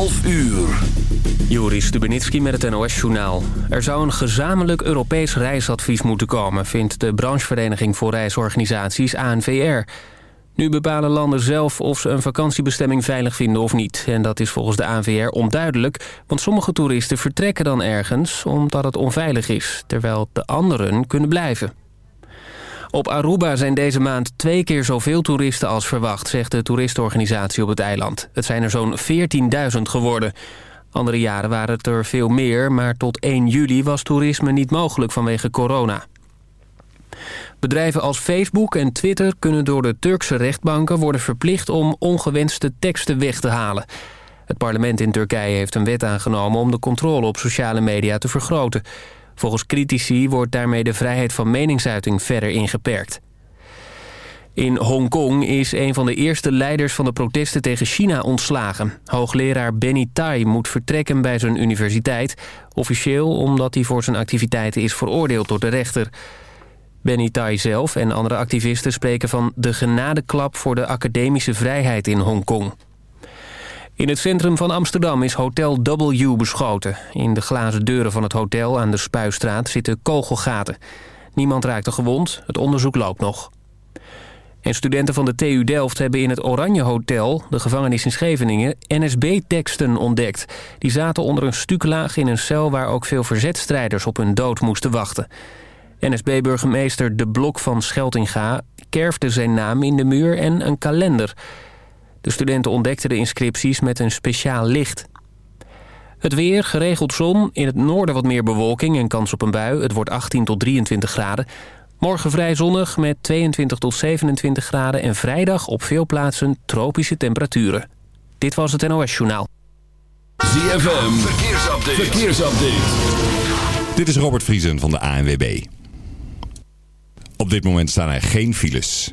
12 uur. Joris Stubenitski met het NOS-journaal. Er zou een gezamenlijk Europees reisadvies moeten komen... vindt de branchevereniging voor reisorganisaties ANVR. Nu bepalen landen zelf of ze een vakantiebestemming veilig vinden of niet. En dat is volgens de ANVR onduidelijk... want sommige toeristen vertrekken dan ergens omdat het onveilig is... terwijl de anderen kunnen blijven. Op Aruba zijn deze maand twee keer zoveel toeristen als verwacht... zegt de toeristenorganisatie op het eiland. Het zijn er zo'n 14.000 geworden. Andere jaren waren het er veel meer... maar tot 1 juli was toerisme niet mogelijk vanwege corona. Bedrijven als Facebook en Twitter kunnen door de Turkse rechtbanken worden verplicht om ongewenste teksten weg te halen. Het parlement in Turkije heeft een wet aangenomen om de controle op sociale media te vergroten. Volgens critici wordt daarmee de vrijheid van meningsuiting verder ingeperkt. In Hongkong is een van de eerste leiders van de protesten tegen China ontslagen. Hoogleraar Benny Tai moet vertrekken bij zijn universiteit. Officieel omdat hij voor zijn activiteiten is veroordeeld door de rechter. Benny Tai zelf en andere activisten spreken van de genadeklap voor de academische vrijheid in Hongkong. In het centrum van Amsterdam is Hotel W beschoten. In de glazen deuren van het hotel aan de Spuistraat zitten kogelgaten. Niemand raakte gewond, het onderzoek loopt nog. En studenten van de TU Delft hebben in het Oranje Hotel, de gevangenis in Scheveningen, NSB-teksten ontdekt. Die zaten onder een stuklaag in een cel waar ook veel verzetstrijders op hun dood moesten wachten. NSB-burgemeester De Blok van Scheltinga kerfde zijn naam in de muur en een kalender. De studenten ontdekten de inscripties met een speciaal licht. Het weer, geregeld zon, in het noorden wat meer bewolking en kans op een bui. Het wordt 18 tot 23 graden. Morgen vrij zonnig met 22 tot 27 graden... en vrijdag op veel plaatsen tropische temperaturen. Dit was het NOS Journaal. ZFM, verkeersupdate. verkeersupdate. Dit is Robert Vriesen van de ANWB. Op dit moment staan er geen files.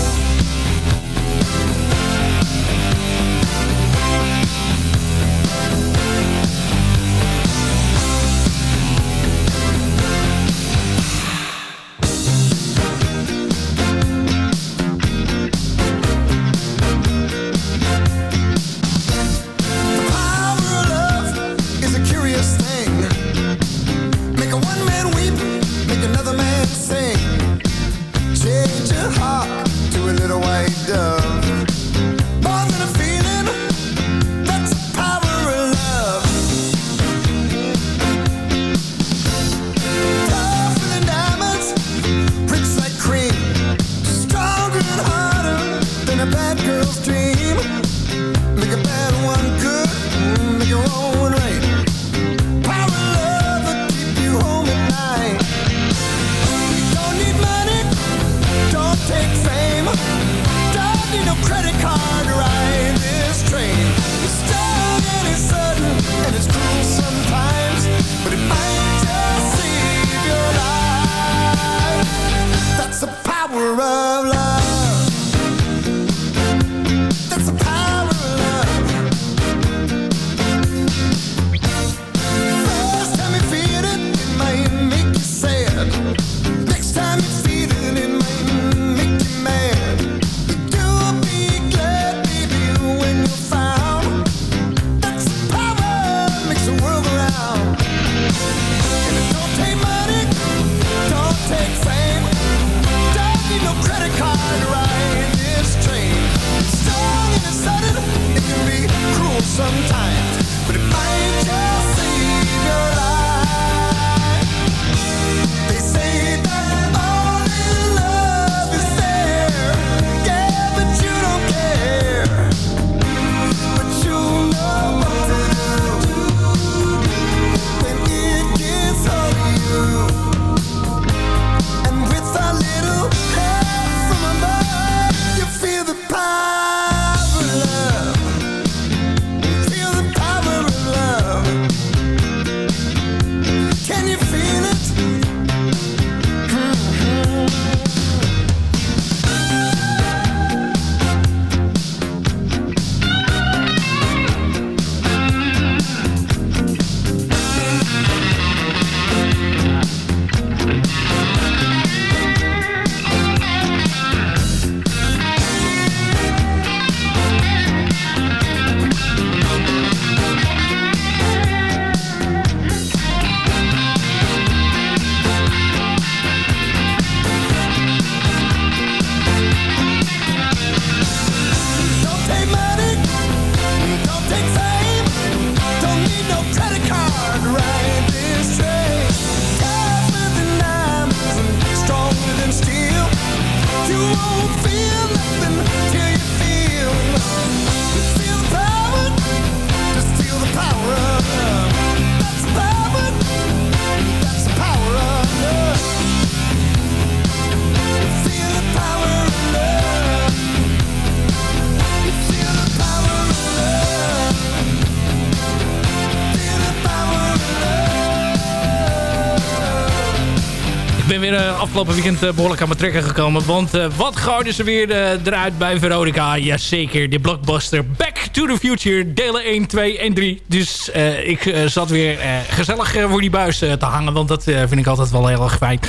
Afgelopen weekend uh, behoorlijk aan mijn trekken gekomen. Want uh, wat gooiden ze weer eruit bij Veronica? Jazeker, de blockbuster Back to the Future. Delen 1, 2 en 3. Dus ik zat weer gezellig voor die buis te hangen. Want dat vind ik altijd wel heel erg fijn.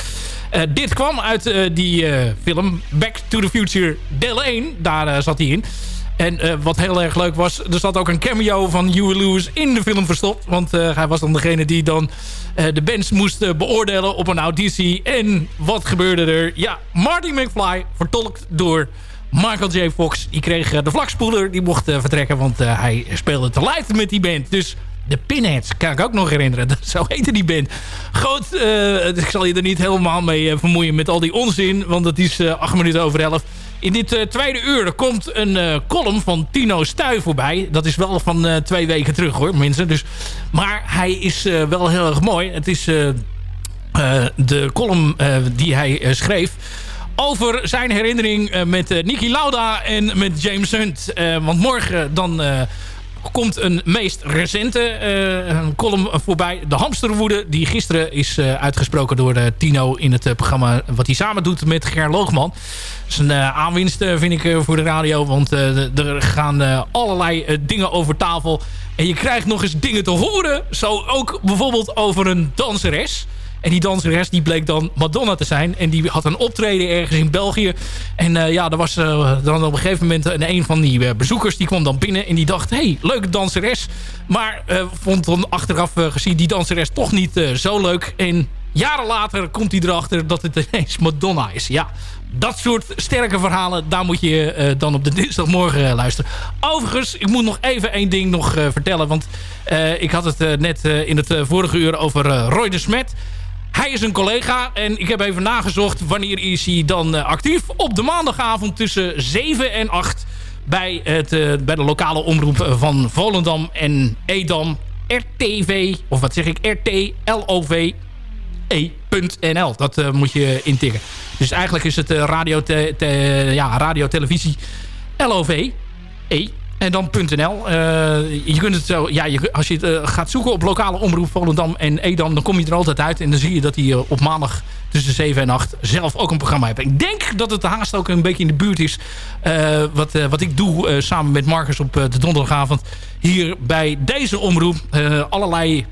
dit kwam uit die film Back to the Future deel 1. Daar zat hij in. En wat heel erg leuk was, er zat ook een cameo van Huey Lewis in de film verstopt. Want hij was dan degene die dan de bands moest beoordelen op een auditie. En wat gebeurde er? Ja, Marty McFly, vertolkt door Michael J. Fox. Die kreeg de vlakspoeler, die mocht vertrekken, want hij speelde te live met die band. Dus de Pinheads, kan ik ook nog herinneren. Zo heette die band. Goed, ik zal je er niet helemaal mee vermoeien met al die onzin. Want het is acht minuten over elf. In dit uh, tweede uur komt een uh, column van Tino Stuy voorbij. Dat is wel van uh, twee weken terug hoor, mensen. Dus, maar hij is wel heel erg mooi. Het is de column die hij schreef over zijn herinnering met Nicky Lauda en met James Hunt. want morgen dan komt een meest recente uh, column voorbij. De hamsterwoede, die gisteren is uh, uitgesproken door uh, Tino in het programma... wat hij samen doet met Ger Loogman. Dat is een aanwinst, vind ik, voor de radio. Want er gaan allerlei dingen over tafel. En je krijgt nog eens dingen te horen. Zo ook bijvoorbeeld over een danseres... En die danseres die bleek dan Madonna te zijn. En die had een optreden ergens in België. En uh, ja, er was uh, dan op een gegeven moment een, een van die bezoekers. Die kwam dan binnen en die dacht... hey, leuke danseres. Maar vond dan achteraf gezien die danseres toch niet zo leuk. En jaren later komt hij erachter dat het ineens Madonna is. Ja, dat soort sterke verhalen, daar moet je dan op de dinsdagmorgen luisteren. Overigens, ik moet nog even één ding nog vertellen. Want ik had het net in het vorige uur over Roy de Smet. Hij is een collega en ik heb even nagezocht wanneer is hij dan uh, actief. Op de maandagavond tussen 7 en 8 bij, het, uh, bij de lokale omroep van Volendam en Edam. RTV, of wat zeg ik, RTLOV e.nl. Dat uh, moet je intikken. Dus eigenlijk is het radio, te, te, ja, radio televisie LOV E en dan .nl. Uh, je kunt het zo, ja, je, als je het uh, gaat zoeken op lokale omroep Volendam en Edam... dan kom je er altijd uit. En dan zie je dat hij uh, op maandag tussen 7 en 8 zelf ook een programma heeft. Ik denk dat het haast ook een beetje in de buurt is... wat, wat ik doe samen met Marcus op de donderdagavond... hier bij deze omroep. allerlei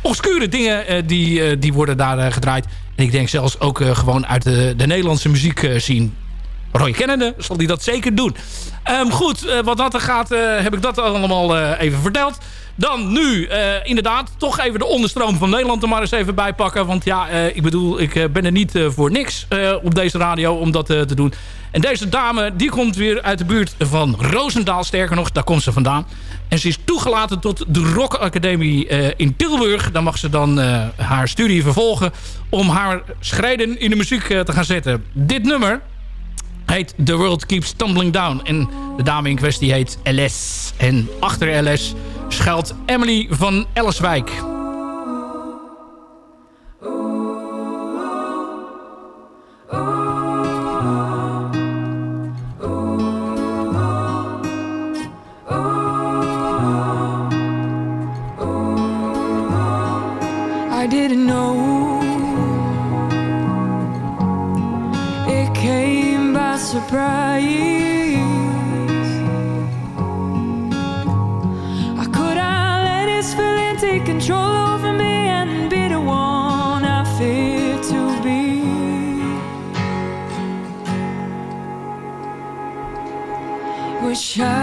obscure dingen die, die worden daar gedraaid. En ik denk zelfs ook gewoon uit de, de Nederlandse muziek zien Roy kennende zal hij dat zeker doen. Um, goed, uh, wat dat er gaat, uh, heb ik dat allemaal uh, even verteld. Dan nu, inderdaad, toch even de onderstroom van Nederland er maar eens even bij pakken. Want ja, ik bedoel, ik ben er niet voor niks op deze radio om dat te doen. En deze dame, die komt weer uit de buurt van Roosendaal. Sterker nog, daar komt ze vandaan. En ze is toegelaten tot de Rock Academie in Tilburg. Daar mag ze dan haar studie vervolgen om haar schreden in de muziek te gaan zetten. Dit nummer, heet The World Keeps Tumbling Down. En de dame in kwestie heet LS. En achter LS schuilt Emily van Ellerswijk. Surprise. I could I let this feeling take control over me and be the one I fear to be? Wish I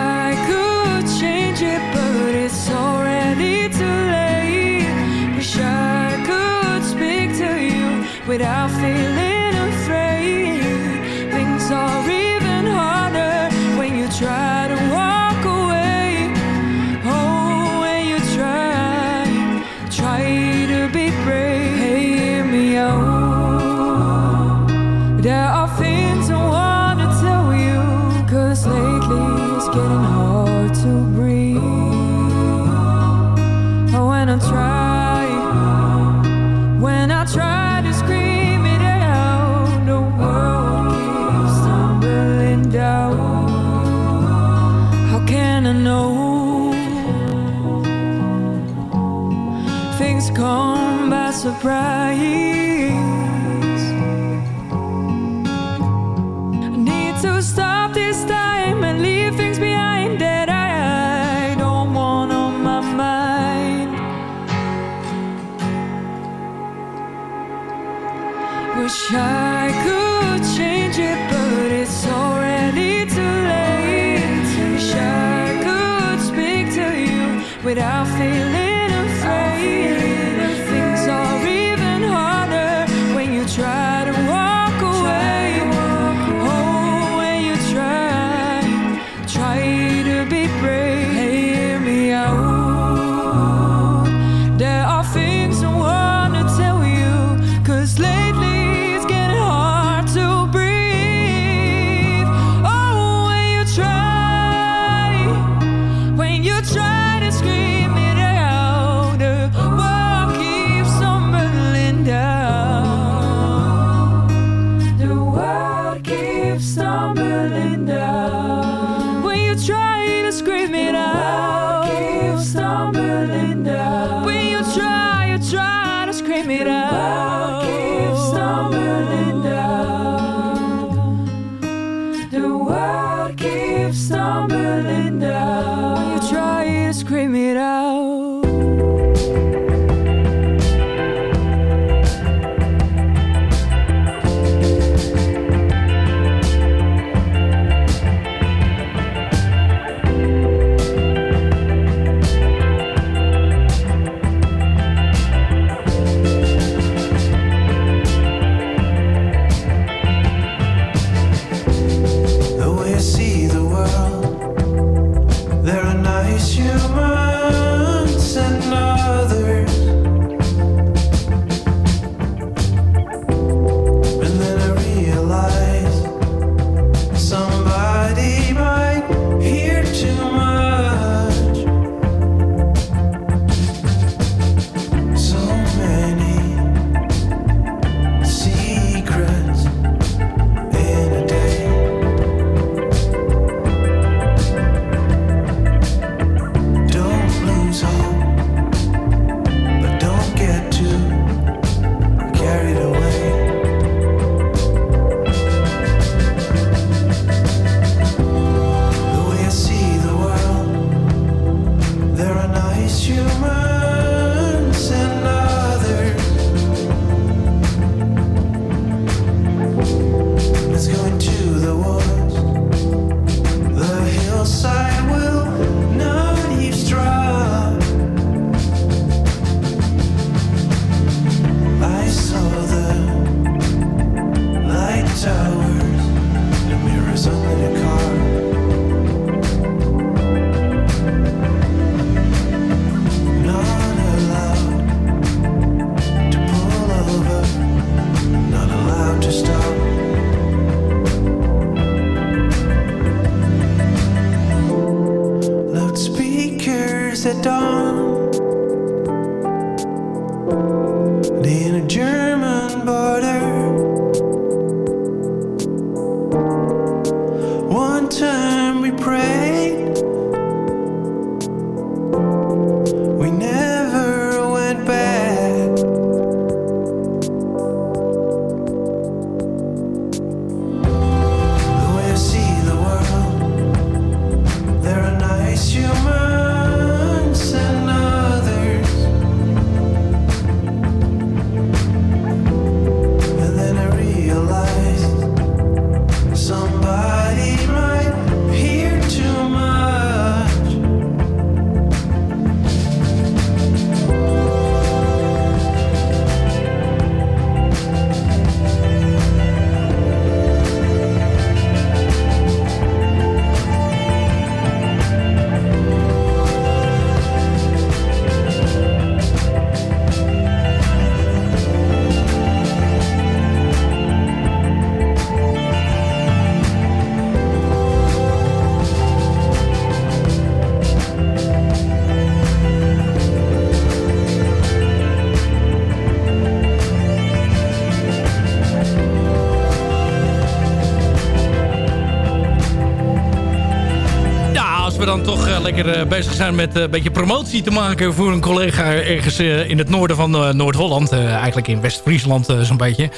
lekker eh, bezig zijn met eh, een beetje promotie te maken voor een collega ergens eh, in het noorden van Noord-Holland. eigenlijk in West-Friesland zo'n beetje.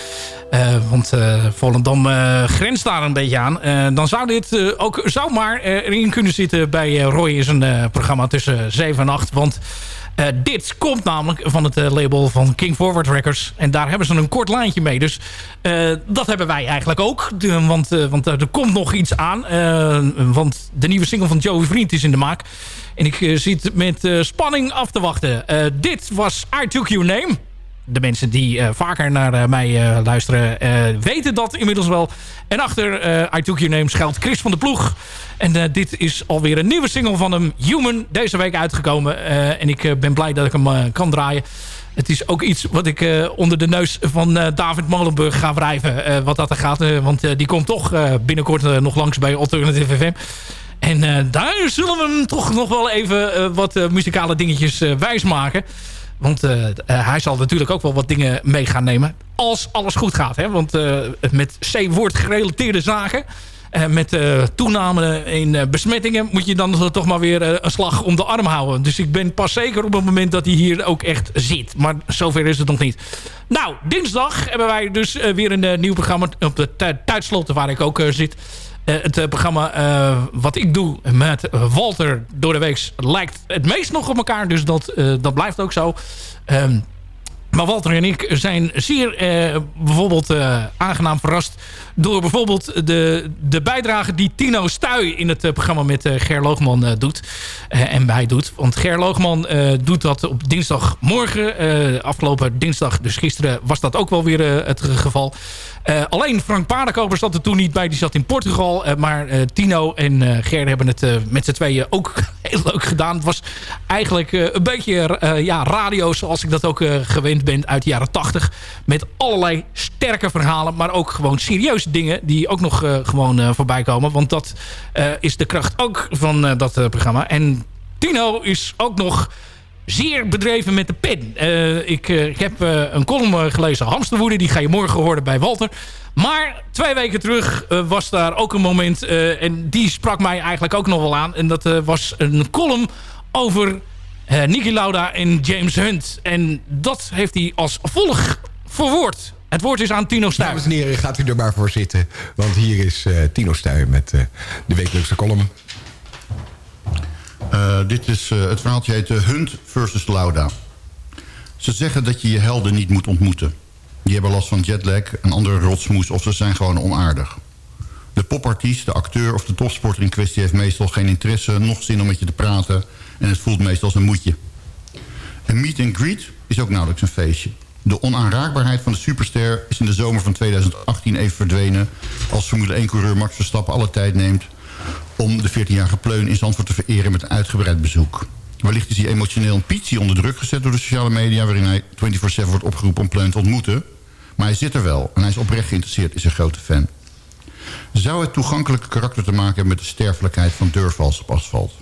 want Volendam grenst daar een beetje aan. dan zou dit ook zomaar erin kunnen zitten bij Roy is een programma tussen 7 en 8. Want eh, dit komt namelijk van het eh, label van King Forward Records. En daar hebben ze een kort lijntje mee. Dus eh, dat hebben wij eigenlijk ook. Want want er komt nog iets aan. Want de nieuwe single van Joey Vriend is in de maak. En ik zit met spanning af te wachten. Dit was I Took Your Name de mensen die eh, vaker naar eh, mij eh, luisteren weten dat inmiddels wel. En achter I Took Your Name schuilt Chris van de Ploeg. En dit is alweer een nieuwe single van hem, Human, deze week uitgekomen. En ik ben blij dat ik hem kan draaien. Het is ook iets wat ik onder de neus van David Molenburg ga wrijven. wat dat er gaat. want die komt toch binnenkort nog langs bij Alternative FM. En daar zullen we hem toch nog wel even wat muzikale dingetjes eh, wijsmaken. Want eh, eh, hij zal natuurlijk ook wel wat dingen mee gaan nemen. Als alles goed gaat. Hè? Want eh, met C-woord gerelateerde zaken... eh, met toename in besmettingen... moet je dan toch maar weer een slag om de arm houden. Dus ik ben pas zeker op het moment dat hij hier ook echt zit. Maar zover is het nog niet. Nou, dinsdag hebben wij dus weer een nieuw programma... op de tijdsloten waar ik ook zit... Eh, het eh, programma eh, wat ik doe met Walter door de week lijkt het meest nog op elkaar. Dus dat, dat blijft ook zo. Ehm, maar Walter en ik zijn zeer eh, bijvoorbeeld eh, aangenaam verrast... door bijvoorbeeld de, de bijdrage die Tino Stuy in het eh, programma met eh, Ger Loogman eh, doet. En wij doet. Want Ger Loogman doet dat op dinsdagmorgen. Afgelopen dinsdag, dus gisteren, was dat ook wel weer het geval. Alleen Frank Paardenkoper zat er toen niet bij. Die zat in Portugal. Maar Tino en Ger hebben het met z'n tweeën ook heel leuk gedaan. Het was eigenlijk een beetje ja, radio zoals ik dat ook eh, gewend ben uit de jaren 80. Met allerlei sterke verhalen. Maar ook gewoon serieuze dingen die ook nog eh, gewoon eh, voorbij komen. Want dat eh, is de kracht ook van dat programma. En Tino is ook nog zeer bedreven met de pen. Ik, heb een column gelezen, Hamsterwoede. Die ga je morgen horen bij Walter. Maar twee weken terug was daar ook een moment... en die sprak mij eigenlijk ook nog wel aan. En dat was een column over eh Niki Lauda en James Hunt. En dat heeft hij als volgt verwoord. Het woord is aan Tino Stuy. Dames en heren, gaat u er maar voor zitten. Want hier is eh, Tino Stuy met eh, de wekelijkse column. Eh, dit is, eh, het verhaaltje heet Hunt versus Lauda. Ze zeggen dat je je helden niet moet ontmoeten. Die hebben last van jetlag, een andere rotsmoes of ze zijn gewoon onaardig. De popartiest, de acteur of de topsporter in kwestie... heeft meestal geen interesse, nog zin om met je te praten... en het voelt meestal als een moedje. Een meet and greet is ook nauwelijks een feestje. De onaanraakbaarheid van de superster is in de zomer van 2018 even verdwenen... als Formule 1-coureur Max Verstappen alle tijd neemt... om de 14-jarige pleun in Zandvoort te vereren met een uitgebreid bezoek. Wellicht is hij emotioneel een pietje onder druk gezet door de sociale media... waarin hij 24-7 wordt opgeroepen om pleun te ontmoeten. Maar hij zit er wel en hij is oprecht geïnteresseerd, is een grote fan. Zou het toegankelijke karakter te maken hebben met de sterfelijkheid van deurvals op asfalt?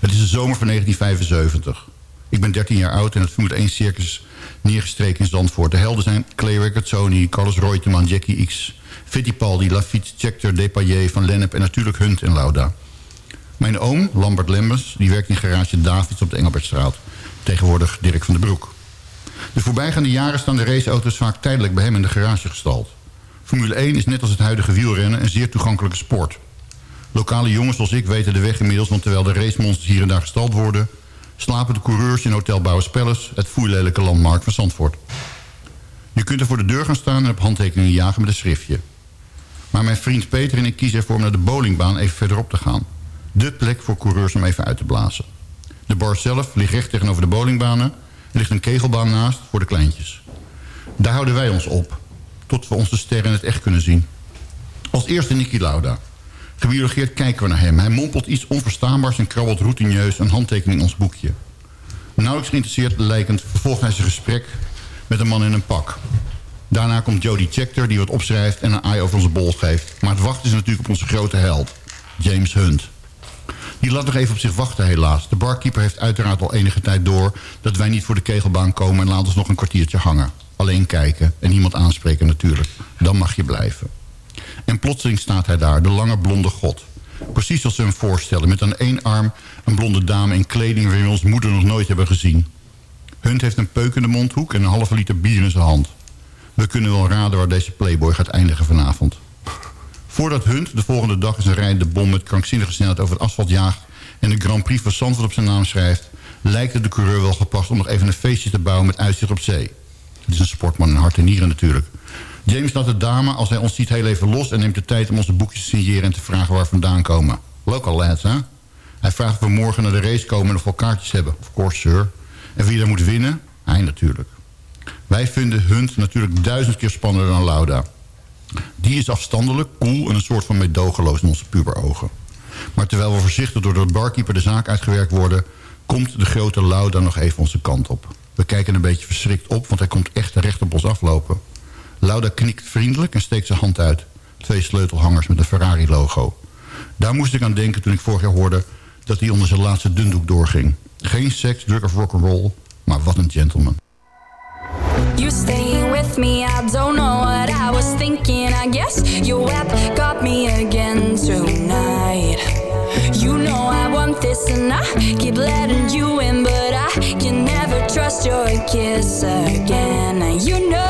Het is de zomer van 1975. Ik ben 13 jaar oud en het Formule 1 circus neergestreken in Zandvoort. De helden zijn Clay Riccardsoni, Carlos Reutemann, Jackie X... Fittipaldi, Lafitte, Scheckter, Depailler, Van Lennep en natuurlijk Hunt en Lauda. Mijn oom, Lambert Lembers, die werkt in garage Davids op de Engelbertstraat. Tegenwoordig Dirk van den Broek. De voorbijgaande jaren staan de raceauto's vaak tijdelijk bij hem in de garage gestald. Formule 1 is net als het huidige wielrennen een zeer toegankelijke sport. Lokale jongens zoals ik weten de weg inmiddels... want terwijl de racemonsters hier en daar gestald worden... slapen de coureurs in Hotel Bouwerspellers... het foeilelijke landmark van Zandvoort. Je kunt er voor de deur gaan staan en op handtekeningen jagen met een schriftje. Maar mijn vriend Peter en ik kiezen ervoor om naar de bowlingbaan even verderop te gaan. De plek voor coureurs om even uit te blazen. De bar zelf ligt recht tegenover de bowlingbanen. Er ligt een kegelbaan naast voor de kleintjes. Daar houden wij ons op. Tot we onze sterren het echt kunnen zien. Als eerste Niki Lauda. Gebiologeerd kijken we naar hem. Hij mompelt iets onverstaanbaars en krabbelt routineus een handtekening in ons boekje. Nauwelijks geïnteresseerd lijkend vervolgt hij zijn gesprek met een man in een pak. Daarna komt Jody Scheckter die wat opschrijft en een eye over onze bol geeft. Maar het wachten is natuurlijk op onze grote held, James Hunt. Die laat nog even op zich wachten helaas. De barkeeper heeft uiteraard al enige tijd door... dat wij niet voor de kegelbaan komen en laat ons nog een kwartiertje hangen. Alleen kijken en niemand aanspreken natuurlijk. Dan mag je blijven. En plotseling staat hij daar, de lange blonde god. Precies als we hem voorstellen, met aan één arm een blonde dame in kleding... waarin we ons moeder nog nooit hebben gezien. Hunt heeft een peuk in de mondhoek en een halve liter bier in zijn hand. We kunnen wel raden waar deze playboy gaat eindigen vanavond. Voordat Hunt de volgende dag in zijn rijdende bom met krankzinnige snelheid over het asfalt jaagt... en de Grand Prix van Zandvoort op zijn naam schrijft... lijkt het de coureur wel gepast om nog even een feestje te bouwen met uitzicht op zee. Is een sportman hart en nieren natuurlijk. James laat de dame, als hij ons ziet, heel even los... en neemt de tijd om onze boekjes te signeren en te vragen waar vandaan komen. Local lads, hè? Hij vraagt of we morgen naar de race komen en of we kaartjes hebben. Of course, sir. En wie daar moet winnen? Hij natuurlijk. Wij vinden Hunt natuurlijk duizend keer spannender dan Lauda. Die is afstandelijk, cool en een soort van meedogenloos in onze puberogen. Maar terwijl we voorzichtig door de barkeeper de zaak uitgewerkt worden... komt de grote Lauda nog even onze kant op. We kijken een beetje verschrikt op, want hij komt echt recht op ons aflopen. Lauda knikt vriendelijk en steekt zijn hand uit. Twee sleutelhangers met een Ferrari-logo. Daar moest ik aan denken toen ik vorig jaar hoorde... dat hij onder zijn laatste dundoek doorging. Geen seks, drug of rock'n'roll, maar wat een gentleman. You staying with me, I don't know what I was thinking. I guess your web got me again tonight. You know I want this and I keep letting you in, but Can never trust your kiss again. You know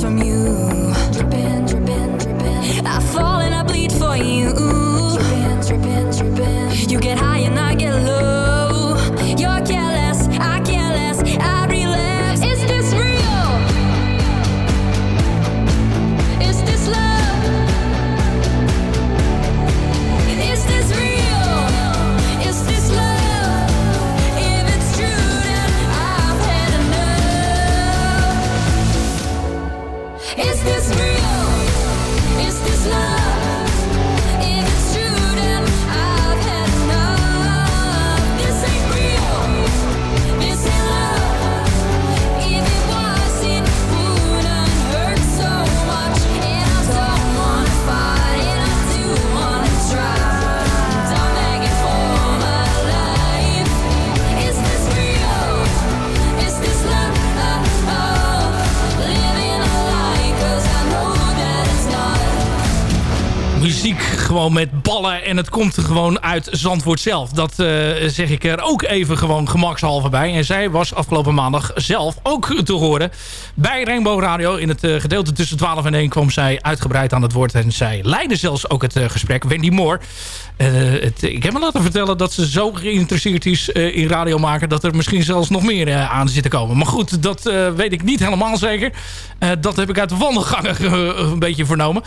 from you. Gewoon met ballen. En het komt gewoon uit Zandvoort zelf. Dat eh, zeg ik er ook even gewoon gemakshalve bij. En zij was afgelopen maandag zelf ook te horen. Bij Rainbow Radio. In het eh, gedeelte tussen 12 en 1 kwam zij uitgebreid aan het woord. En zij leidde zelfs ook het eh, gesprek. Wendy Moore. Eh, ik heb me laten vertellen dat ze zo geïnteresseerd is eh, in radio maken... dat er misschien zelfs nog meer eh, aan zit te komen. Maar goed, dat weet ik niet helemaal zeker. Dat heb ik uit de wandelgangen een beetje vernomen.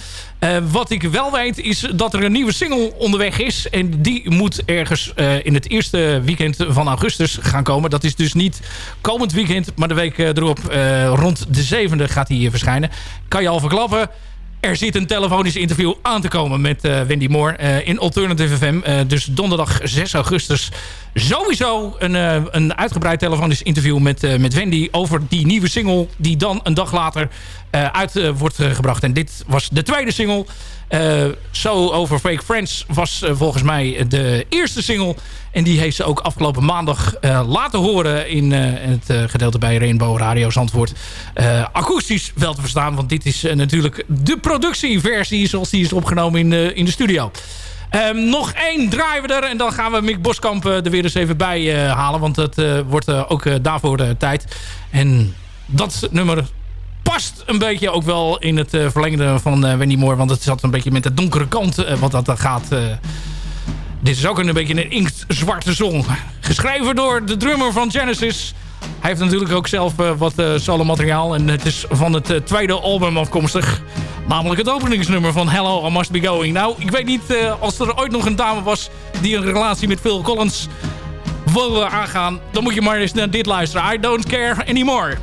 Wat ik wel weet is dat er een nieuwe single onderweg is. En die moet ergens in het eerste weekend van augustus gaan komen. Dat is dus niet komend weekend, maar de week erop rond de zevende gaat hij hier verschijnen. Kan je al verklappen. Er zit een telefonisch interview aan te komen met eh, Wendy Moore eh, in Alternative FM. Eh, dus donderdag 6 augustus sowieso een, een uitgebreid telefonisch interview met, met Wendy... over die nieuwe single die dan een dag later uit eh, wordt eh, gebracht. En dit was de tweede single. Eh, so Over Fake Friends was eh, volgens mij de eerste single. En die heeft ze ook afgelopen maandag eh, laten horen... in eh, het eh, gedeelte bij Rainbow Radio. Eh, akoestisch wel te verstaan, want dit is eh, natuurlijk de productieversie... zoals die is opgenomen in, in de studio. Ehm, nog één draaien we er en dan gaan we Mick Boskamp eh, er weer eens even bij eh, halen. Want eh, wordt eh, ook eh, daarvoor eh, tijd. En dat nummer past een beetje ook wel in het eh, verlengde van eh, Wendy Moore. Want het zat een beetje met de donkere kant eh, wat dat gaat. dit is ook een beetje een inktzwarte song. Geschreven door de drummer van Genesis. Hij heeft natuurlijk ook zelf wat solo materiaal. En het is van het tweede album afkomstig. Namelijk het openingsnummer van Hello, I Must Be Going. Nou, ik weet niet als er ooit nog een dame was... die een relatie met Phil Collins wil eh, aangaan. Dan moet je maar eens naar dit luisteren. I Don't Care Anymore.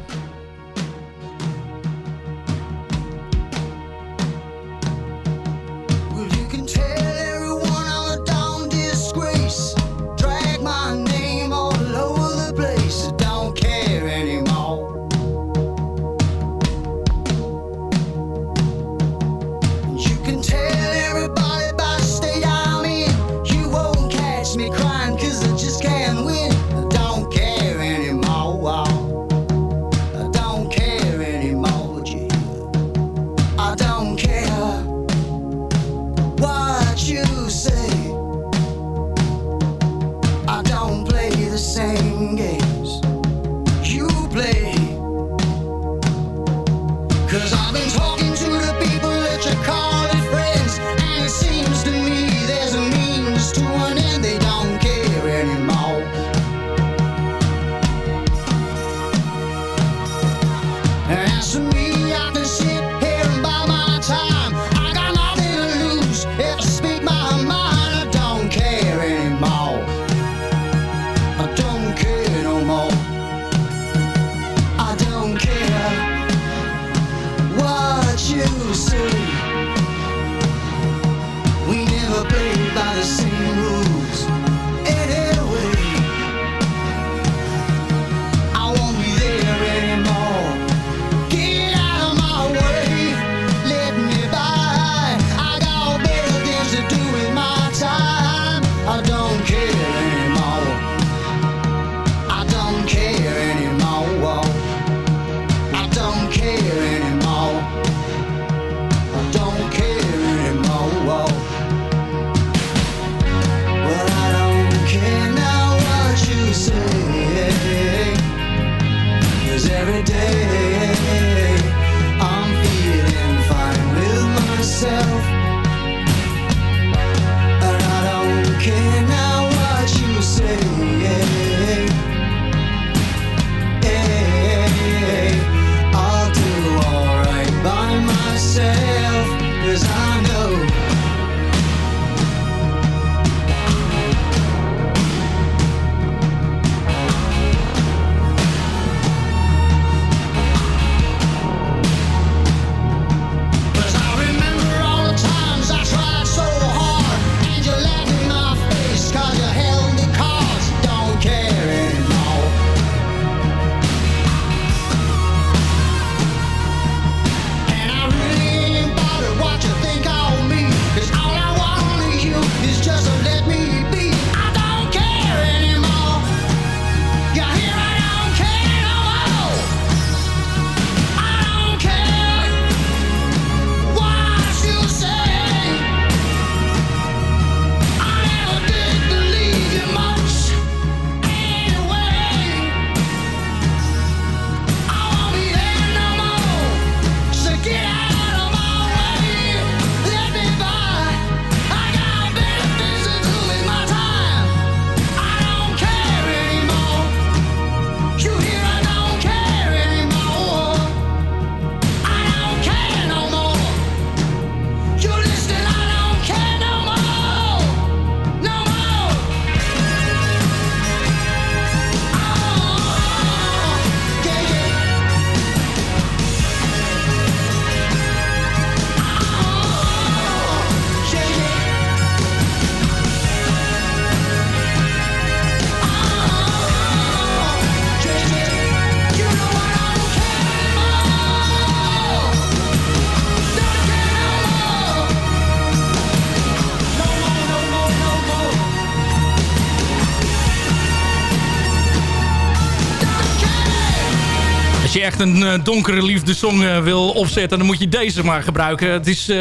Echt een eh, donkere liefdesong eh, wil opzetten, dan moet je deze maar gebruiken. Het is eh,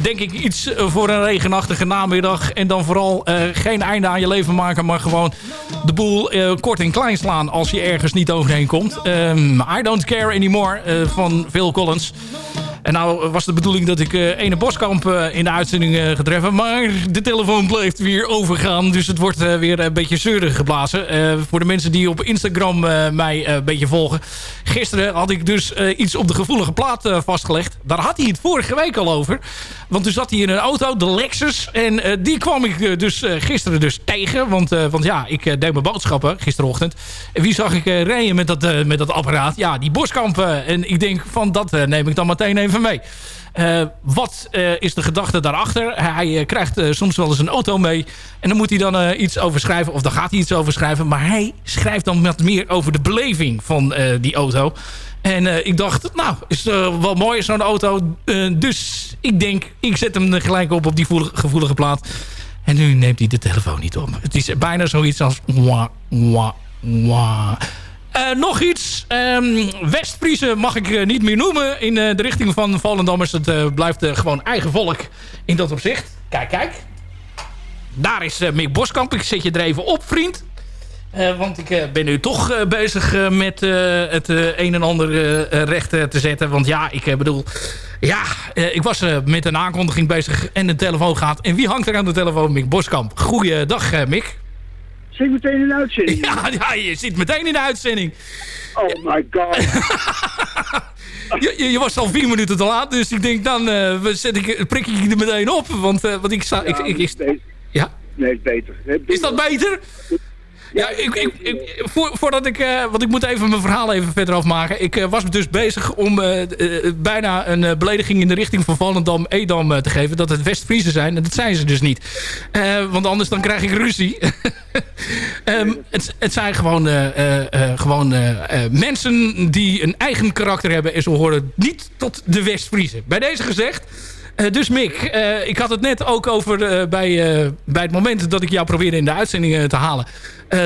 denk ik iets voor een regenachtige namiddag. En dan vooral geen einde aan je leven maken, maar gewoon de boel kort en klein slaan als je ergens niet overheen komt. Ehm, I Don't Care Anymore van Phil Collins. En nou was de bedoeling dat ik eh ene Boskamp eh, in de uitzending eh ga treffen. Maar de telefoon bleef weer overgaan. Dus het wordt eh, weer een beetje zeurig geblazen. Eh, voor de mensen die op Instagram eh, mij eh, een beetje volgen. Gisteren had ik dus eh, iets op de gevoelige plaat eh, vastgelegd. Daar had hij het vorige week al over. Want toen zat hij in een auto, de Lexus. En eh, die kwam ik eh, dus eh, gisteren dus tegen. Want, eh, want ja, ik eh, deed mijn boodschappen gisterochtend. En wie zag ik eh, rijden met dat, eh, met dat apparaat? Ja, die Boskamp. eh, en ik denk van dat eh, neem ik dan meteen even mee. Eh, wat eh, is de gedachte daarachter? Hij eh, krijgt soms wel eens een auto mee. En dan moet hij dan iets over schrijven. Of dan gaat hij iets over schrijven. Maar hij schrijft dan wat meer over de beleving van die auto. En ik dacht, nou, is wel mooi zo'n auto. Dus ik denk, ik zet hem gelijk op op die voelige- gevoelige plaat. En nu neemt hij de telefoon niet op. Het is bijna zoiets als... Eh, nog iets. Westfriese mag ik eh, niet meer noemen in eh, de richting van Volendammers. Het blijft gewoon eigen volk in dat opzicht. Kijk, kijk. Daar is Mick Boskamp. Ik zet je er even op, vriend. Want ik ben nu toch bezig met het een en ander recht te zetten. Want ja, ik bedoel... Ja, ik was met een aankondiging bezig en de telefoon gaat. En wie hangt er aan de telefoon? Mick Boskamp. Goeiedag, Mick. Zit ik meteen in de uitzending? Ja, ja, je zit meteen in de uitzending. Oh my god. Je, je, je was al vier minuten te laat, dus ik denk dan eh, zet ik, prik ik je er meteen op. Want, eh, want ik sta... ik, ik, ik, ja? Nee, is beter. Is dat beter? Ja, ik, ik, ik- voor, voordat ik... eh, want ik moet even mijn verhaal even verder afmaken. Ik eh, was dus bezig om eh, bijna een belediging in de richting van Volendam, Edam te geven. Dat het West-Friese zijn. En dat zijn ze dus niet. Want anders dan krijg ik ruzie. Ehm, het, het zijn gewoon, gewoon mensen die een eigen karakter hebben. En ze horen niet tot de West-Friese. Bij deze gezegd... Eh, dus Mick, eh, ik had het net ook over eh, bij, bij het moment dat ik jou probeerde in de uitzending te halen.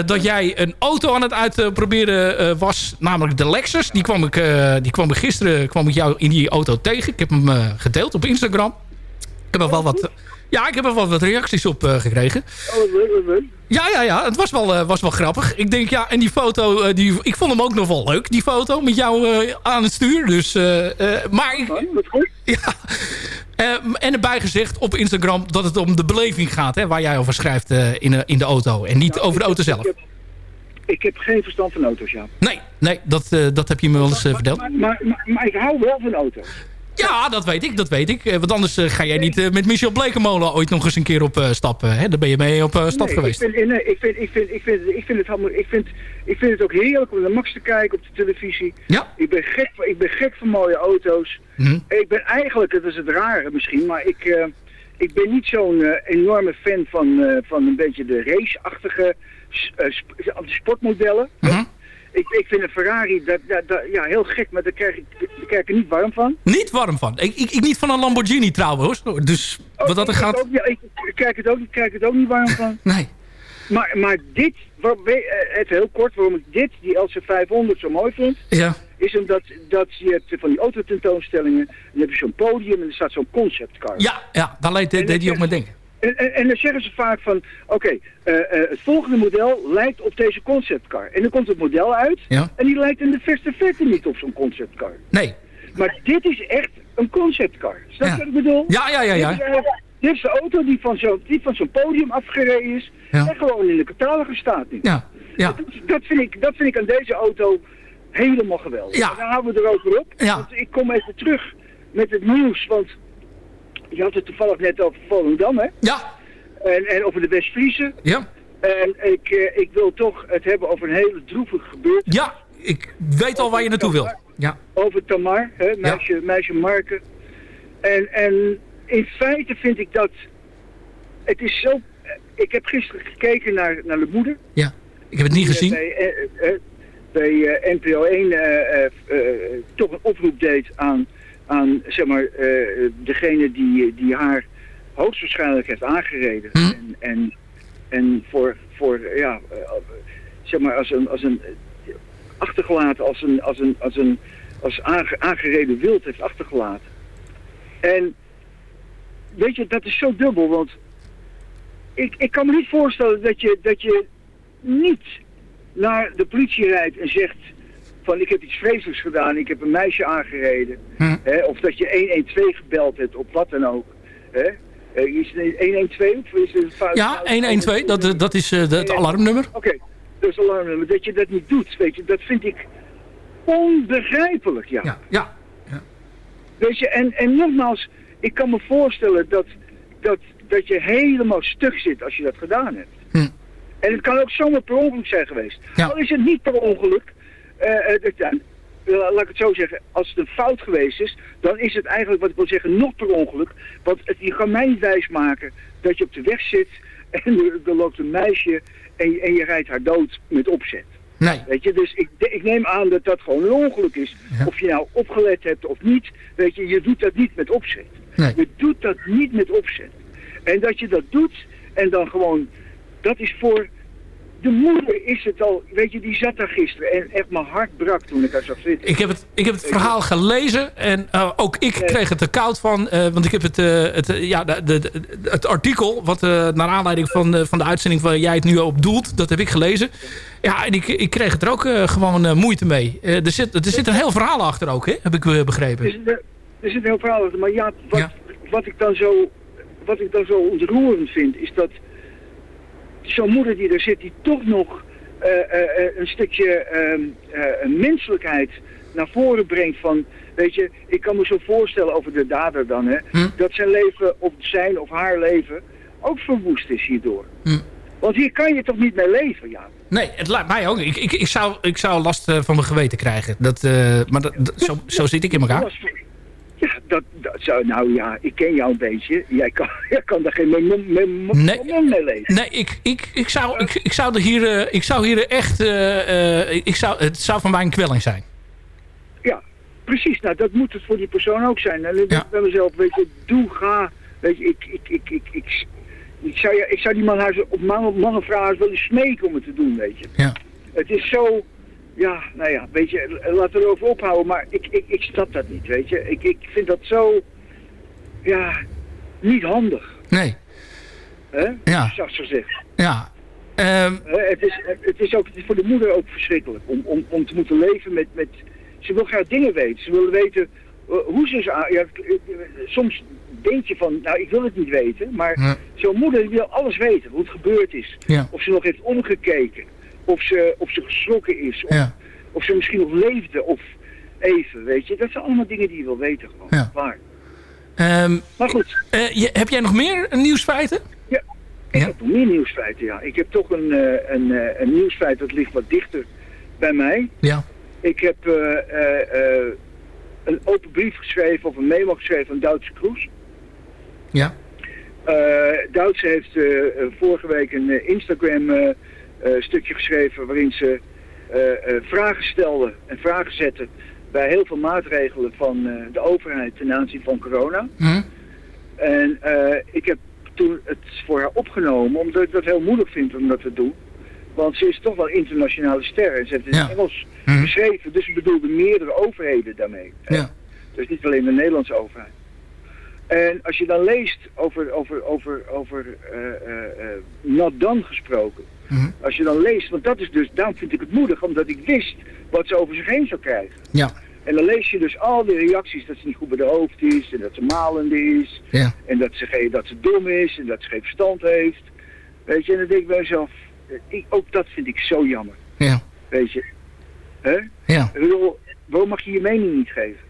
dat jij een auto aan het uitproberen was, namelijk de Lexus. Die kwam ik, die kwam ik gisteren kwam ik jou in die auto tegen. Ik heb hem gedeeld op Instagram. Ik heb wel wat, ja, ik heb er wel wat reacties op eh, gekregen. Oh, leuk, leuk, leuk. Ja, ja, ja. Het was wel, eh, was wel grappig. Ik denk, ja, en die foto, eh, die, ik vond hem ook nog wel leuk, die foto, met jou aan het stuur. Dus, maar ik... Ja. Eh, en erbij gezegd op Instagram dat het om de beleving gaat, hè, waar jij over schrijft in, de, in de auto. En niet over de auto zelf. Ik heb geen verstand van auto's, ja. Nee, nee dat, dat heb je me wel eens verteld. Maar, maar, maar, maar ik hou wel van auto's. Ja, dat weet ik, dat weet ik. Eh, want anders eh, ga jij niet eh, met Michel Blekemolen ooit nog eens een keer op stap. hè? Daar ben je mee op stap Nee, geweest. Ik vind, nee, ik vind, ik vind, ik vind, ik vind het allemaal, ik vind, ik vind het ook heerlijk om naar Max te kijken op de televisie. Ja. Ik ben gek, van- ik ben gek van mooie auto's. Mhm. Ik ben eigenlijk, dat is het rare misschien, maar ik, ik ben niet zo'n enorme fan van, eh, van een beetje de race-achtige sportmodellen. Mhm. Ik, ik vind een Ferrari dat, dat, dat- ja, heel gek, maar daar krijg, ik, daar krijg ik er niet warm van. Niet warm van. Ik, ik, ik niet van een Lamborghini trouwens. Dus wat dat er gaat... ook, ja, ik, krijg het ook, ik krijg het ook niet warm van. Nee. Maar, maar dit, waar, eh, even heel kort, waarom ik dit, die LC500 zo mooi vind, Ja. is omdat dat je hebt van die autotentoonstellingen, dan heb je zo'n podium en er staat zo'n conceptcar. Ja, ja, daar leed- deed hij ook mee denken. En, en, en dan zeggen ze vaak van, oké, eh, eh, het volgende model lijkt op deze conceptcar. En dan komt het model uit Ja. en die lijkt in de verste verte niet op zo'n conceptcar. Nee. Maar dit is echt een conceptcar. Snap je Ja. wat ik bedoel? Ja, ja, ja, ja. Dit is, eigenlijk- dit is de auto die van zo'n podium afgereden is Ja. en gewoon in de catalogus staat nu. Ja, ja. Dat, dat, vind ik, dat vind ik aan deze auto helemaal geweldig. Ja. En dan houden we er ook weer op. Ja. Want ik kom even terug met het nieuws, want je had het toevallig net over Volendam, hè? Ja. En, en over de West-Friese. Ja. En ik, eh, ik wil toch het hebben over een hele droevige gebeurtenis. Ja, ik weet al waar je naartoe wil. Ja. Over Tamar, hè, meisje, meisje Marke. En, en in feite vind ik dat... Het is zo... Ik heb gisteren gekeken naar, naar de moeder. Ja. Ik heb het niet die, gezien. eh, Bij, eh, eh, bij eh, NPO 1 eh, eh, eh, toch een oproep deed aan, aan zeg maar, eh, degene die, die haar hoogstwaarschijnlijk heeft aangereden. Hm. En, en, en voor, voor ja, eh, zeg maar, als een, als een achtergelaten als een, als een, als een als aange- aangereden wild heeft achtergelaten. En weet je, dat is zo dubbel, want ik, ik kan me niet voorstellen dat je, dat je niet naar de politie rijdt en zegt van ik heb iets vreselijks gedaan, ik heb een meisje aangereden. Hè, of dat je 112 gebeld hebt, op wat dan ook. Hè. Eh, is het 112 of is het? Ja, 112, dat, dat is eh, het alarmnummer. Oké, dat is alarmnummer. Dat je dat niet doet, weet je, dat vind ik onbegrijpelijk, ja. Ja, ja. Weet je, en, en nogmaals, ik kan me voorstellen dat, dat, dat je helemaal stuk zit als je dat gedaan hebt. Hm. En het kan ook zomaar per ongeluk zijn geweest. Al is het niet per ongeluk, eh, eh, la- laat ik het zo zeggen, als het een fout geweest is, dan is het eigenlijk, wat ik wil zeggen, nog per ongeluk. Want het, je kan mij niet wijsmaken dat je op de weg zit en er, loopt een meisje en, je- en je rijdt haar dood met opzet. Nee. Weet je, dus ik, ik neem aan dat dat gewoon een ongeluk is. Of je nou opgelet hebt of niet, weet je, je doet dat niet met opzet. Je doet dat niet met opzet. En dat je dat doet en dan gewoon, dat is voor de moeder is het al, weet je, die zat daar gisteren en echt mijn hart brak toen ik haar zag zitten. Ik heb het, ik heb het verhaal gelezen en eh, ook ik kreeg het er koud van. eh, want ik heb het, eh, het, ja, de, het artikel, wat naar aanleiding van, van de uitzending waar jij het nu op doelt, dat heb ik gelezen. Ja, en ik, ik kreeg het er ook gewoon moeite mee. Er, zit, er zit een heel verhaal achter ook, hè? heb ik begrepen. Er zit, er zit een heel verhaal achter, maar ja, wat, wat, ik dan zo, wat ik dan zo ontroerend vind, is dat zo'n moeder die er zit, die toch nog eh, eh, eh, een stukje ehm, eh, menselijkheid naar voren brengt van, weet je, ik kan me zo voorstellen over de dader dan, hè, dat zijn leven, of zijn of haar leven, ook verwoest is hierdoor. Want hier kan je toch niet mee leven, ja. Nee, het lijkt mij ook. Ik, ik, ik, zou, ik zou last van mijn geweten krijgen. Dat, maar dat, dat- zo, zo zit ik in elkaar. Ja, dat, dat zou, nou ja, ik ken jou een beetje. Jij kan, jij kan daar geen moment mee, Nee. mee leven. Nee, ik, ik, ik, zou, ik, ik, zou er hier, eh, ik zou hier echt... eh, eh, ik zou, het zou van mij een kwelling zijn. Ja, precies. Nou, dat moet het voor die persoon ook zijn. En ik denk bij mezelf, weet je, doe, ga. Weet je, ik, ik, ik, ik, ik, ik, zou, ik zou die man op man, mannen vragen willen smeken om het te doen, weet je. Ja. Het is zo, ja, nou ja, weet je, laten we erover ophouden, maar ik, ik, ik snap dat niet, weet je. Ik, ik vind dat zo, ja, niet handig. Nee. Hè? Ja. Zo zeggen. Ja. Ehm, het, is, het is ook het is voor de moeder ook verschrikkelijk om, om, om te moeten leven met, met... Ze wil graag dingen weten. Ze wil weten eh, hoe ze... ze aan- Ja, eh, soms denk je van, nou ik wil het niet weten. Maar Ja. zo'n moeder wil alles weten. Hoe het gebeurd is. Ja. Of ze nog heeft omgekeken. Of ze, of ze geschrokken is. Of, Ja. of ze misschien nog leefde. Of even, weet je. Dat zijn allemaal dingen die je wil weten gewoon. Ja. Waar. ehm, Maar goed. eh, je- heb jij nog meer nieuwsfeiten? Ja, ik heb nog meer nieuwsfeiten, ja. Ik heb toch een, eh, een, eh, een nieuwsfeit dat ligt wat dichter bij mij. Ja. Ik heb eh, eh, eh, een open brief geschreven of een memo geschreven aan Duitse Kroes. Ja. Eh Duitse heeft eh, eh, vorige week een eh, Instagram eh, eh, stukje geschreven waarin ze eh, eh, vragen stelde en vragen zette bij heel veel maatregelen van eh, de overheid ten aanzien van corona. Hm? En eh, ik heb toen het voor haar opgenomen, omdat ik dat heel moeilijk vind om dat te doen. Want ze is toch wel internationale ster en ze heeft het in Ja. Engels Mhm. geschreven. Dus ik bedoelde meerdere overheden daarmee. Ja. Dus niet alleen de Nederlandse overheid. En als je dan leest over, over, over, over eh, eh, eh, not done gesproken. Mhm. Als je dan leest, want dat is dus, daarom vind ik het moedig, omdat ik wist wat ze over zich heen zou krijgen. Ja. En dan lees je dus al die reacties dat ze niet goed bij de hoofd is en dat ze malende is. Ja. En dat ze, dat ze dom is en dat ze geen verstand heeft. Weet je, en dan denk ik bij mezelf, eh, ik, ook dat vind ik zo jammer. Ja. Weet je. Hè? Ja. Bedoel, waarom mag je je mening niet geven?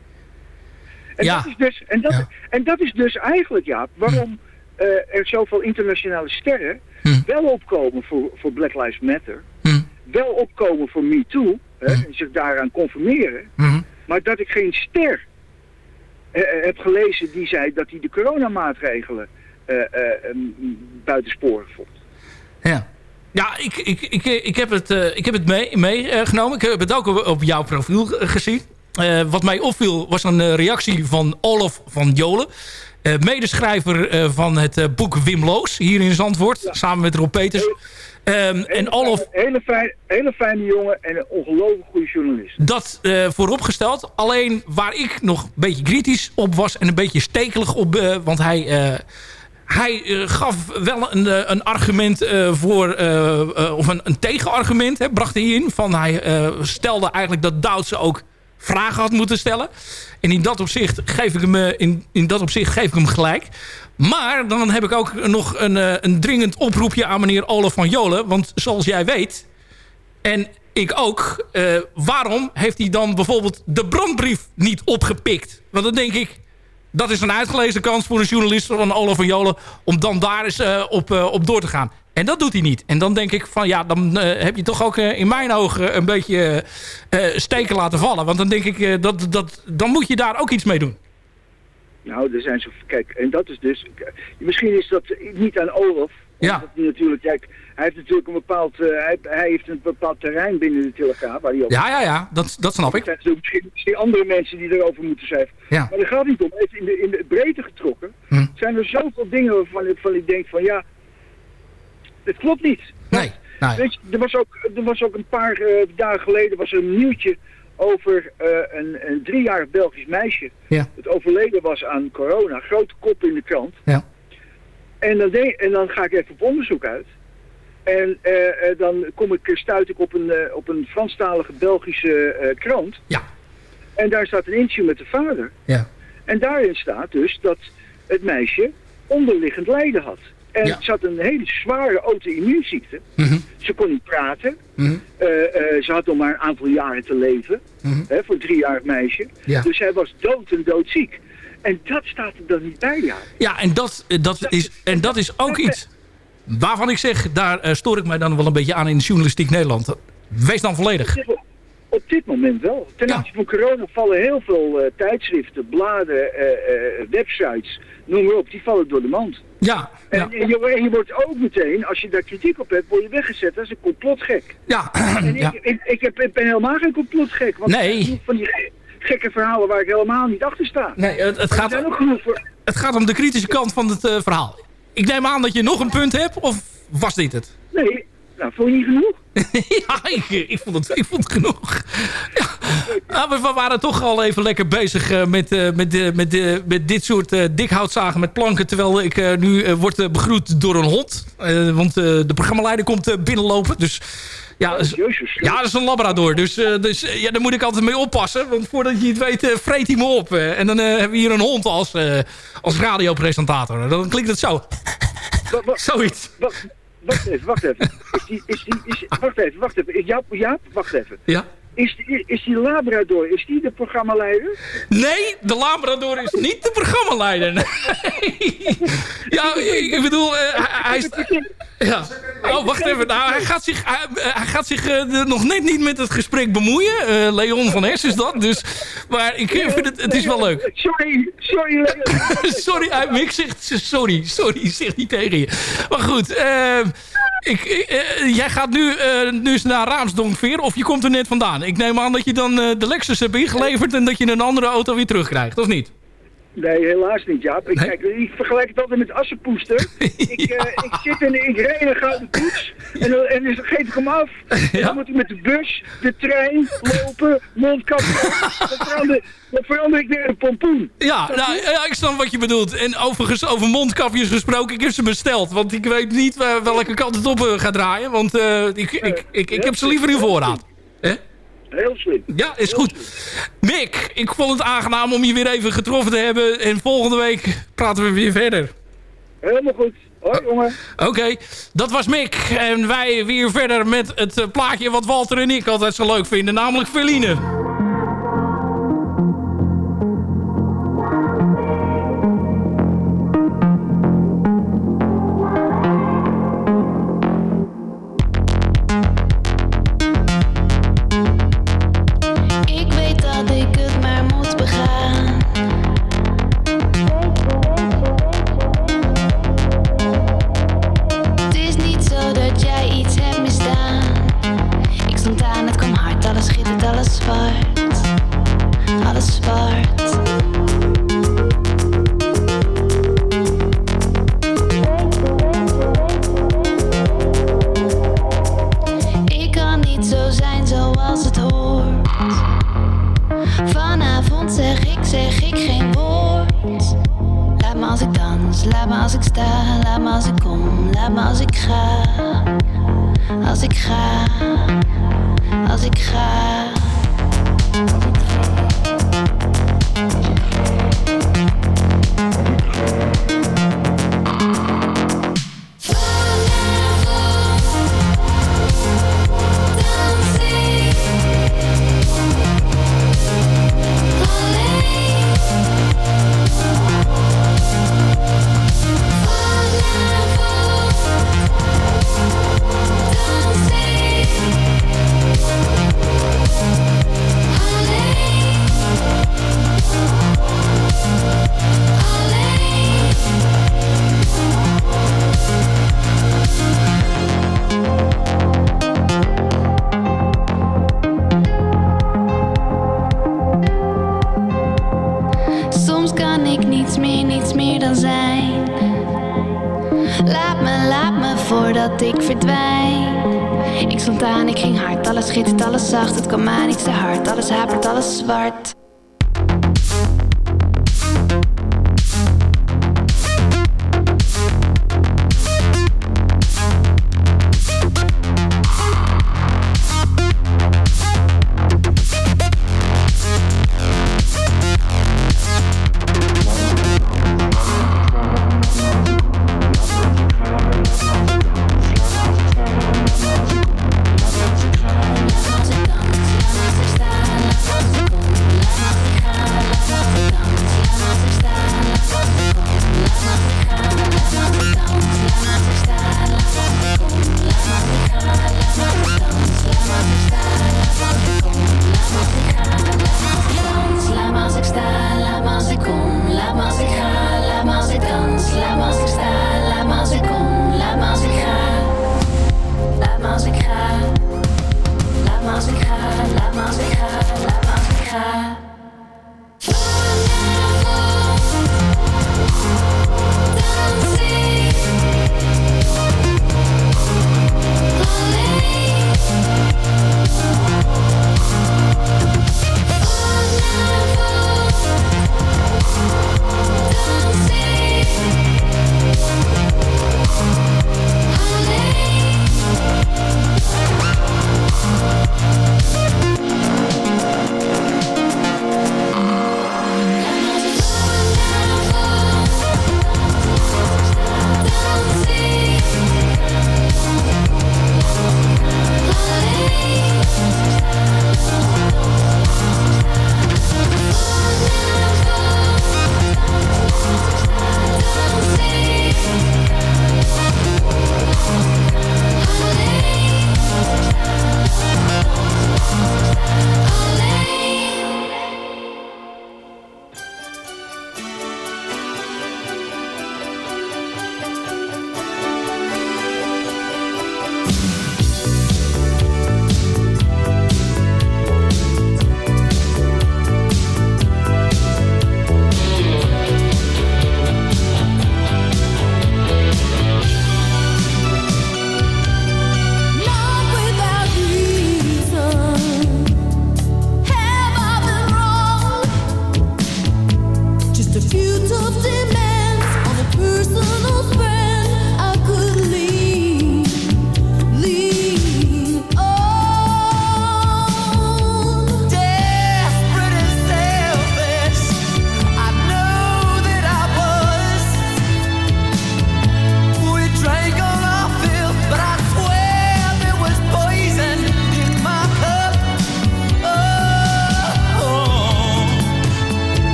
En, Ja. dat, is dus, en, dat, en dat is dus eigenlijk, ja, waarom er zoveel internationale sterren wel opkomen voor, voor Black Lives Matter. Wel opkomen voor Me Too. Hè, En zich daaraan conformeren. Maar dat ik geen ster eh, eh, heb gelezen die zei dat hij de coronamaatregelen eh, eh, eh, buitensporig vond. Ja. Ja, ik, ik, ik, ik heb het, eh, ik heb het mee- meegenomen. ik heb het ook op, op jouw profiel eh, gezien. Eh, wat mij opviel was een eh, reactie van Olaf van Jolen. Eh, medeschrijver eh, van het eh, boek Wim Loos hier in Zandvoort. Samen met Rob Peters. Ehm, en Olof, Een hele, fijn, hele fijne jongen en een ongelooflijk goede journalist. dat eh, vooropgesteld. Alleen waar ik nog een beetje kritisch op was en een beetje stekelig op... want hij, hij gaf wel een, een argument voor... of een, een tegenargument, hè, bracht hij in. Van hij stelde eigenlijk dat Duitse ook vragen had moeten stellen. En in dat opzicht geef ik hem, eh, in, in dat opzicht geef ik hem gelijk. Maar dan heb ik ook nog een, eh, een dringend oproepje aan meneer Olaf van Jolen. Want zoals jij weet, en ik ook, eh, waarom heeft hij dan bijvoorbeeld de brandbrief niet opgepikt? Want dan denk ik, dat is een uitgelezen kans voor een journalist van Olaf van Jolen... om dan daar eens op, op door te gaan. En dat doet hij niet. En dan denk ik van ja, dan eh, heb je toch ook eh, in mijn ogen een beetje eh, steken laten vallen. Want dan denk ik, dat, dat, dan moet je daar ook iets mee doen. Nou, er zijn zo... Kijk, en dat is dus... Misschien is dat niet aan Olaf. Ja. natuurlijk, kijk, hij heeft natuurlijk een bepaald... hij, hij heeft een bepaald terrein binnen de Telegraaf waar hij op... Ja, ja, ja, dat, dat snap Er ik. zijn natuurlijk misschien, misschien andere mensen die erover moeten schrijven. Ja. Maar dat gaat niet om. Even in de, in de breedte getrokken Hm. zijn er zoveel dingen waarvan, waarvan ik denk van ja, het klopt niet. Nee, nee. Weet je, er was ook, er was ook een paar eh, dagen geleden was er een nieuwtje over eh, een, een driejarig Belgisch meisje. Ja. Het overleden was aan corona. Grote kop in de krant. Ja. En dan, de- en dan ga ik even op onderzoek uit. En eh, dan kom ik, stuit ik op een, op een Franstalige Belgische krant. Ja. En daar staat een interview met de vader. Ja. En daarin staat dus dat het meisje onderliggend lijden had. En Ja. ze had een hele zware auto-immuunziekte. Mhm. Ze kon niet praten. Mhm. Eh, eh, ze had nog maar een aantal jaren te leven. Mhm. Hè, voor een driejarig meisje. Ja. Dus hij was dood en doodziek. En dat staat er dan niet bij, ja. Ja, en dat, eh, dat, is, en dat is ook iets waarvan ik zeg... daar eh, stoor ik mij dan wel een beetje aan in journalistiek Nederland. Wees dan volledig. Op dit moment wel. Ten Ja. aanzien van corona vallen heel veel tijdschriften, bladen, websites, noem maar op, die vallen door de mand. Ja, En, ja, en, je, en je wordt ook meteen, als je daar kritiek op hebt, word je weggezet als een complotgek. ja, En ja. ik, ik, heb, ik ben helemaal geen complotgek. Want Nee. van die ge- gekke verhalen waar ik helemaal niet achter sta. Nee, het, het, gaat, ook genoeg voor... het gaat om de kritische kant van het eh, verhaal. Ik neem aan dat je nog een punt hebt, of was dit het? Nee, nou, vond je niet genoeg? ja, ik, ik, vond het, ik vond het genoeg. Ja. Nou, we, we waren toch al even lekker bezig eh, met, eh, met, met, met dit soort eh dikhoutzagen met planken. Terwijl ik nu word begroet door een hond. Want de programmaleider komt binnenlopen. Dus ja, is- Jezus. ja, dat is een labrador. Dus, dus ja, daar moet ik altijd mee oppassen. Want voordat je het weet, vreet hij me op. En dan hebben we hier een hond als, als radiopresentator. Dan klinkt het zo. Zoiets. Wacht even, wacht even. Is die, is die, is, wacht even, wacht even. Jaap, Jaap, wacht even. Ja. Is die, is die Labrador, is die de programmaleider? Nee, de Labrador is niet de programmaleider. Nee. Ja, ik bedoel, eh, hij, is... Ja. Oh, wacht even. Nou, hij gaat zich, hij, hij gaat zich eh, nog net niet met het gesprek bemoeien. Eh, Leon van Hers is dat. Dus, maar ik vind het, het is wel leuk. Sorry, sorry. Leo. sorry, hij, ik zeg sorry, sorry, zeg niet tegen je. Maar goed, eh, ik, eh, jij gaat nu, eh, nu eens naar Raamsdonkveer of je komt er net vandaan. Ik neem aan dat je dan eh, de Lexus hebt ingeleverd en dat je een andere auto weer terugkrijgt, of niet? Nee, helaas niet, Jaap. Ik, Nee? kijk, ik vergelijk het altijd met Assenpoester. ik, eh, ik zit in, ik rijd een gouden koets en, dan- en dan geef ik hem af. Ja? Dan moet ik met de bus, de trein, lopen, mondkapje. dan, verander, dan verander ik weer een pompoen. Ja, nou, ja, ik snap wat je bedoelt. En overigens, over mondkapjes gesproken, ik heb ze besteld. Want ik weet niet eh, welke kant het op eh, gaat draaien. Want ik, ik, ik, ik heb ze liever in voorraad. Heel slim. Ja, is goed. Mick, ik vond het aangenaam om je weer even getroffen te hebben. En volgende week praten we weer verder. Helemaal goed. Hoi, jongen. Oké, dat was Mick. En wij weer verder met het eh, plaatje wat Walter en ik altijd zo leuk vinden. Namelijk Verline. Laat me, laat me voordat ik verdwijn. Ik stond aan, ik ging hard, alles schittert, alles zacht. Het kwam aan, ik zei hard, alles hapert, alles zwart.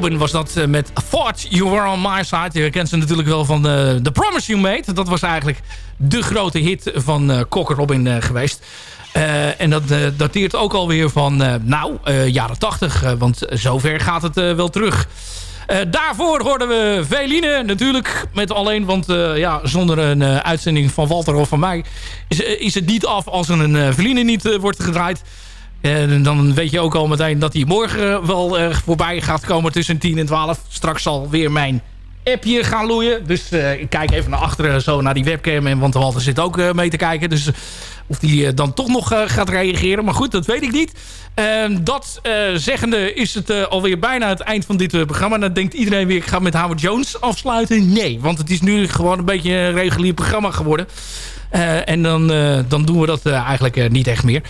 Was dat eh, met Thought You Were On My Side. Je kent ze natuurlijk wel van eh, The Promise You Made. Dat was eigenlijk de grote hit van eh Cocker Robin geweest. En dat dateert ook alweer van, nou, jaren 80. eh, want zover gaat het wel terug. Daarvoor hoorden we Veline natuurlijk. Met alleen, want ja, zonder een uitzending van Walter of van mij... is, is het niet af als een Veline niet wordt gedraaid. En dan weet je ook al meteen dat hij morgen eh, wel eh, voorbij gaat komen tussen 10 en 12. Straks zal weer mijn appje gaan loeien. Dus eh, ik kijk even naar achteren zo naar die webcam. En, want Walter zit ook mee te kijken. Dus of eh, dan toch nog gaat reageren. Maar goed, dat weet ik niet. Ehm, dat zeggende is het alweer bijna het eind van dit programma. Dan denkt iedereen weer, ik ga met Howard Jones afsluiten. Nee, want het is nu gewoon een beetje een regulier programma geworden. En dan, dan doen we dat eigenlijk niet echt meer.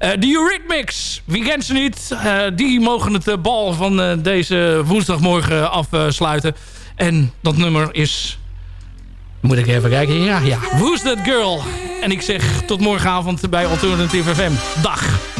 Eh, de Eurythmics, wie kent ze niet? Eh, die mogen het eh, bal van deze woensdagmorgen afsluiten. en dat nummer is... Moet ik even kijken? Ja, ja. Who's That Girl? En ik zeg tot morgenavond bij Alternative FM. Dag!